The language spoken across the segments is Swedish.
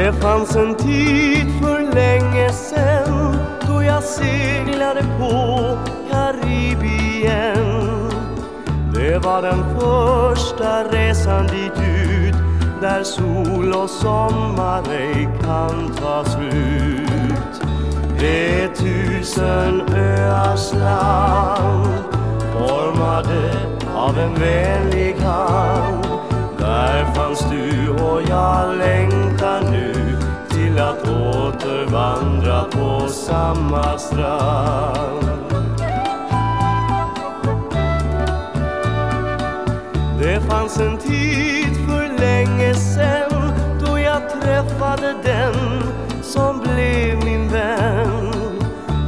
Det fanns en tid för länge sen då jag seglade på Karibien. Det var den första resan dit ut där sol och sommar ej kan ta slut. Det är tusen öars land formade av en vänlig att återvandra på samma strand. Det fanns en tid för länge sen då jag träffade den som blev min vän.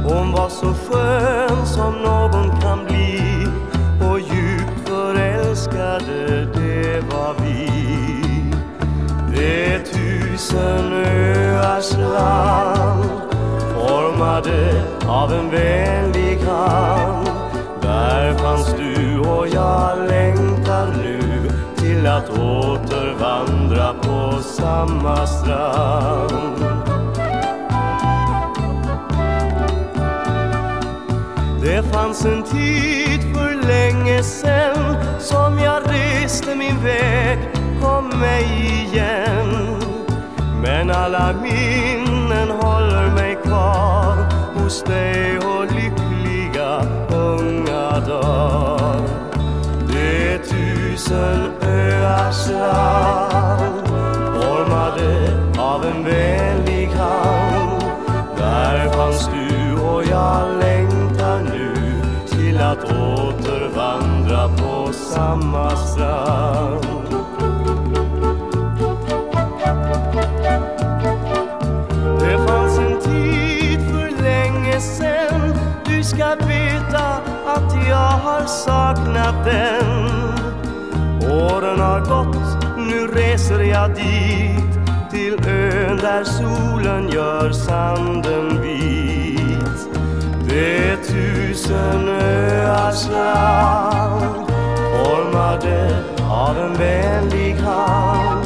Hon var så skön som någon kan bli och djupt förälskade det var vi. Det är tusen av en vänlig hand. Där fanns du och jag längtar nu till att återvandra på samma strand. Det fanns en tid för länge sen som jag reste min väg, kom mig igen. Men alla minnen håller mig kvar hos dig och lyckliga unga dagar. Det tusen öars land formade av en vänlig hand. Där fanns du och jag längtar nu till att återvandra på samma strand. Sen. Du ska veta att jag har saknat den. Åren har gått, nu reser jag dit. Till ön där solen gör sanden vit. Det är tusen öars land Formade av en vänlig hand.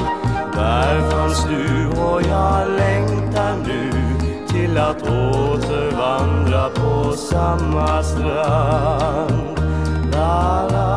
Där fanns du och jag längtar nu till att på samma strand. La, la.